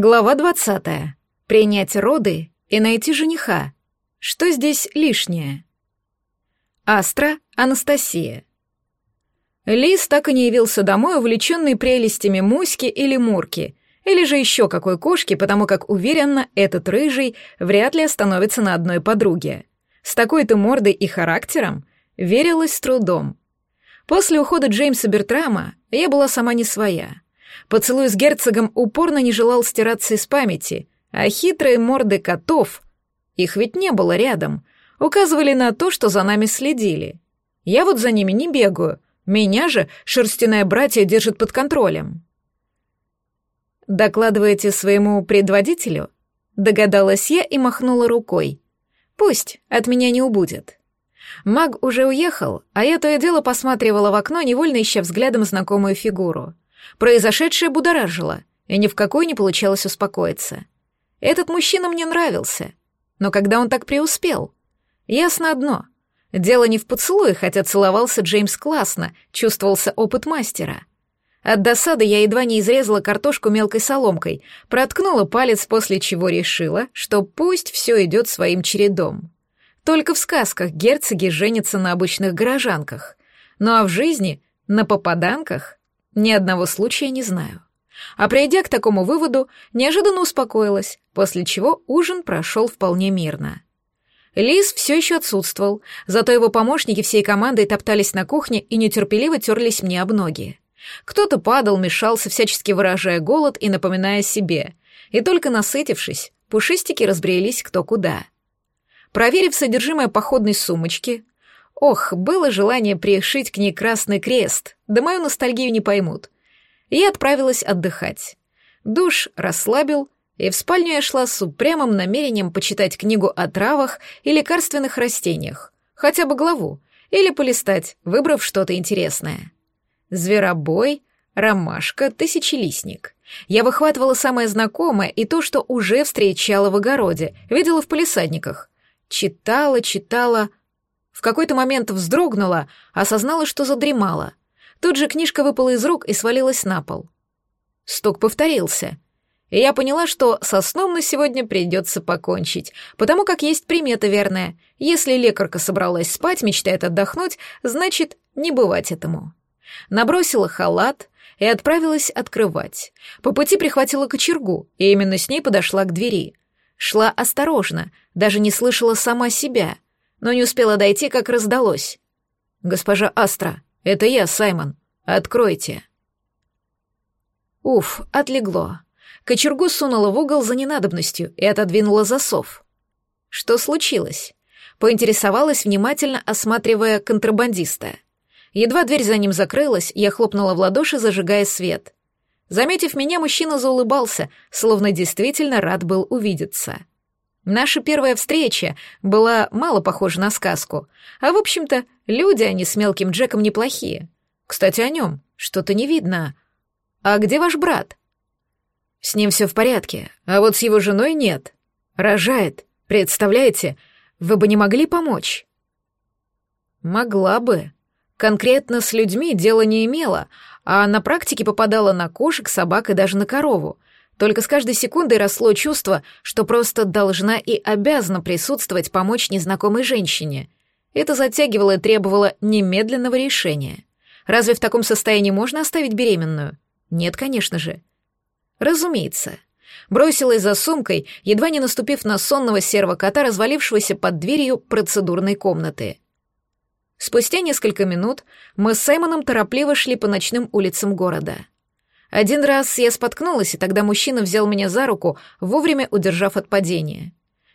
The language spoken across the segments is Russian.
Глава 20. Принять роды и найти жениха. Что здесь лишнее? Астра Анастасия. Лис так и не явился домой, увлеченный прелестями муськи или мурки, или же еще какой кошки, потому как, уверенно, этот рыжий вряд ли остановится на одной подруге. С такой-то мордой и характером верилось с трудом. После ухода Джеймса Бертрама я была сама не своя — Поцелуй с герцогом упорно не желал стираться из памяти, а хитрые морды котов, их ведь не было рядом, указывали на то, что за нами следили. Я вот за ними не бегаю, меня же шерстяное братье держит под контролем. «Докладываете своему предводителю?» Догадалась я и махнула рукой. «Пусть, от меня не убудет». Маг уже уехал, а я то и дело посматривала в окно, невольно ища взглядом знакомую фигуру — Произошедшее будоражило, и ни в какой не получалось успокоиться. Этот мужчина мне нравился. Но когда он так преуспел? Ясно одно. Дело не в поцелуе, хотя целовался Джеймс классно, чувствовался опыт мастера. От досады я едва не изрезала картошку мелкой соломкой, проткнула палец, после чего решила, что пусть все идет своим чередом. Только в сказках герцоги женятся на обычных горожанках, ну а в жизни — на попаданках. Ни одного случая не знаю. А придя к такому выводу, неожиданно успокоилась, после чего ужин прошел вполне мирно. Лис все еще отсутствовал, зато его помощники всей командой топтались на кухне и нетерпеливо терлись мне об ноги. Кто-то падал, мешался, всячески выражая голод и напоминая себе. И только насытившись, пушистики разбрелись кто куда. Проверив содержимое походной сумочки, Ох, было желание пришить к ней красный крест, да мою ностальгию не поймут. Я отправилась отдыхать. Душ расслабил, и в спальню я шла с упрямым намерением почитать книгу о травах и лекарственных растениях, хотя бы главу, или полистать, выбрав что-то интересное. Зверобой, ромашка, тысячелистник. Я выхватывала самое знакомое и то, что уже встречала в огороде, видела в полисадниках. Читала, читала, в какой-то момент вздрогнула, осознала, что задремала. Тут же книжка выпала из рук и свалилась на пол. Стук повторился. И я поняла, что со сном на сегодня придется покончить, потому как есть примета верная. Если лекарка собралась спать, мечтает отдохнуть, значит, не бывать этому. Набросила халат и отправилась открывать. По пути прихватила кочергу, и именно с ней подошла к двери. Шла осторожно, даже не слышала сама себя — но не успела дойти, как раздалось. «Госпожа Астра, это я, Саймон. Откройте». Уф, отлегло. Кочергу сунула в угол за ненадобностью и отодвинула засов. Что случилось? Поинтересовалась, внимательно осматривая контрабандиста. Едва дверь за ним закрылась, я хлопнула в ладоши, зажигая свет. Заметив меня, мужчина заулыбался, словно действительно рад был увидеться. Наша первая встреча была мало похожа на сказку. А в общем-то, люди они с мелким Джеком неплохие. Кстати, о нем. Что-то не видно. А где ваш брат? С ним все в порядке, а вот с его женой нет. Рожает. Представляете, вы бы не могли помочь? Могла бы. Конкретно с людьми дело не имела, а на практике попадала на кошек, собак и даже на корову. Только с каждой секундой росло чувство, что просто должна и обязана присутствовать помочь незнакомой женщине. Это затягивало и требовало немедленного решения. Разве в таком состоянии можно оставить беременную? Нет, конечно же. Разумеется. Бросилась за сумкой, едва не наступив на сонного серого кота, развалившегося под дверью процедурной комнаты. Спустя несколько минут мы с Саймоном торопливо шли по ночным улицам города. Один раз я споткнулась, и тогда мужчина взял меня за руку, вовремя удержав от падения.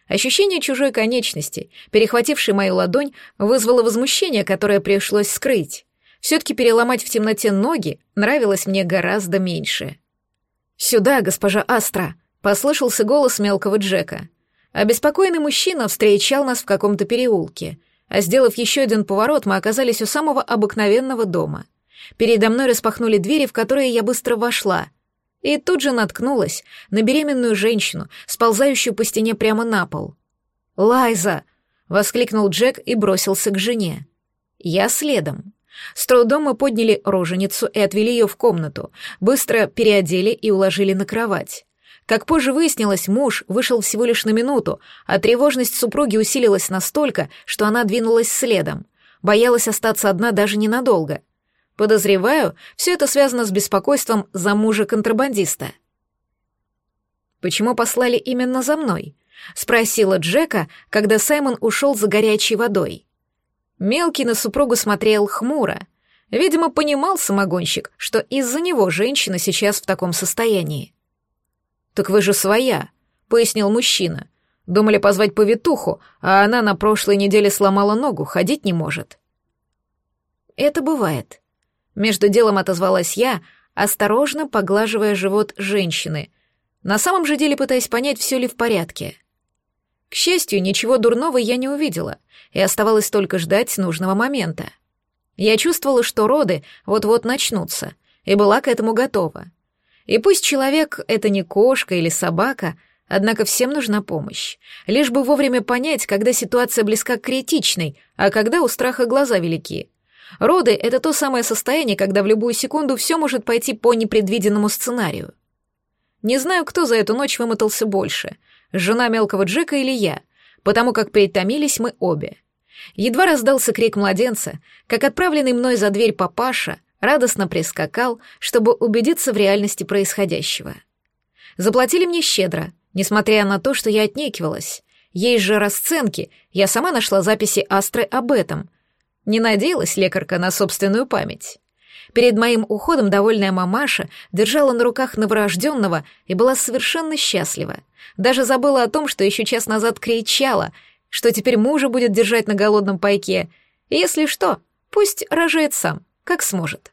Ощущение чужой конечности, перехватившей мою ладонь, вызвало возмущение, которое пришлось скрыть. Все-таки переломать в темноте ноги нравилось мне гораздо меньше. «Сюда, госпожа Астра!» — послышался голос мелкого Джека. Обеспокоенный мужчина встречал нас в каком-то переулке, а сделав еще один поворот, мы оказались у самого обыкновенного дома — Передо мной распахнули двери, в которые я быстро вошла. И тут же наткнулась на беременную женщину, сползающую по стене прямо на пол. «Лайза!» — воскликнул Джек и бросился к жене. Я следом. С трудом мы подняли роженицу и отвели ее в комнату, быстро переодели и уложили на кровать. Как позже выяснилось, муж вышел всего лишь на минуту, а тревожность супруги усилилась настолько, что она двинулась следом. Боялась остаться одна даже ненадолго — Подозреваю, все это связано с беспокойством за мужа контрабандиста. «Почему послали именно за мной?» — спросила Джека, когда Саймон ушел за горячей водой. Мелкий на супругу смотрел хмуро. Видимо, понимал самогонщик, что из-за него женщина сейчас в таком состоянии. «Так вы же своя», — пояснил мужчина. «Думали позвать повитуху, а она на прошлой неделе сломала ногу, ходить не может». «Это бывает», между делом отозвалась я, осторожно поглаживая живот женщины, на самом же деле пытаясь понять, все ли в порядке. К счастью, ничего дурного я не увидела, и оставалось только ждать нужного момента. Я чувствовала, что роды вот-вот начнутся, и была к этому готова. И пусть человек — это не кошка или собака, однако всем нужна помощь. Лишь бы вовремя понять, когда ситуация близка к критичной, а когда у страха глаза великие. — Роды — это то самое состояние, когда в любую секунду все может пойти по непредвиденному сценарию. Не знаю, кто за эту ночь вымотался больше, жена мелкого Джека или я, потому как перетомились мы обе. Едва раздался крик младенца, как отправленный мной за дверь папаша радостно прискакал, чтобы убедиться в реальности происходящего. Заплатили мне щедро, несмотря на то, что я отнекивалась. Есть же расценки, я сама нашла записи Астры об этом — не надеялась лекарка на собственную память. Перед моим уходом довольная мамаша держала на руках новорожденного и была совершенно счастлива. Даже забыла о том, что еще час назад кричала, что теперь мужа будет держать на голодном пайке. И если что, пусть рожает сам, как сможет.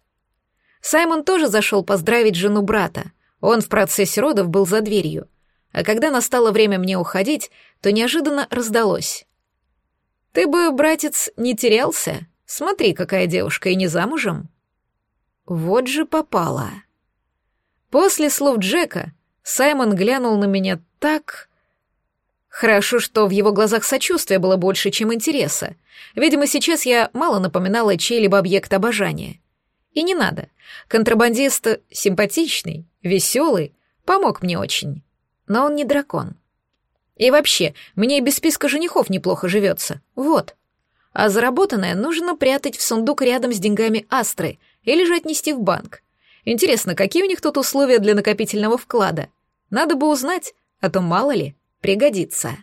Саймон тоже зашел поздравить жену брата. Он в процессе родов был за дверью. А когда настало время мне уходить, то неожиданно раздалось. Ты бы, братец, не терялся. Смотри, какая девушка и не замужем. Вот же попала. После слов Джека Саймон глянул на меня так... Хорошо, что в его глазах сочувствия было больше, чем интереса. Видимо, сейчас я мало напоминала чей-либо объект обожания. И не надо. Контрабандист симпатичный, веселый, помог мне очень. Но он не дракон. И вообще, мне и без списка женихов неплохо живется. Вот. А заработанное нужно прятать в сундук рядом с деньгами Астры или же отнести в банк. Интересно, какие у них тут условия для накопительного вклада? Надо бы узнать, а то мало ли, пригодится.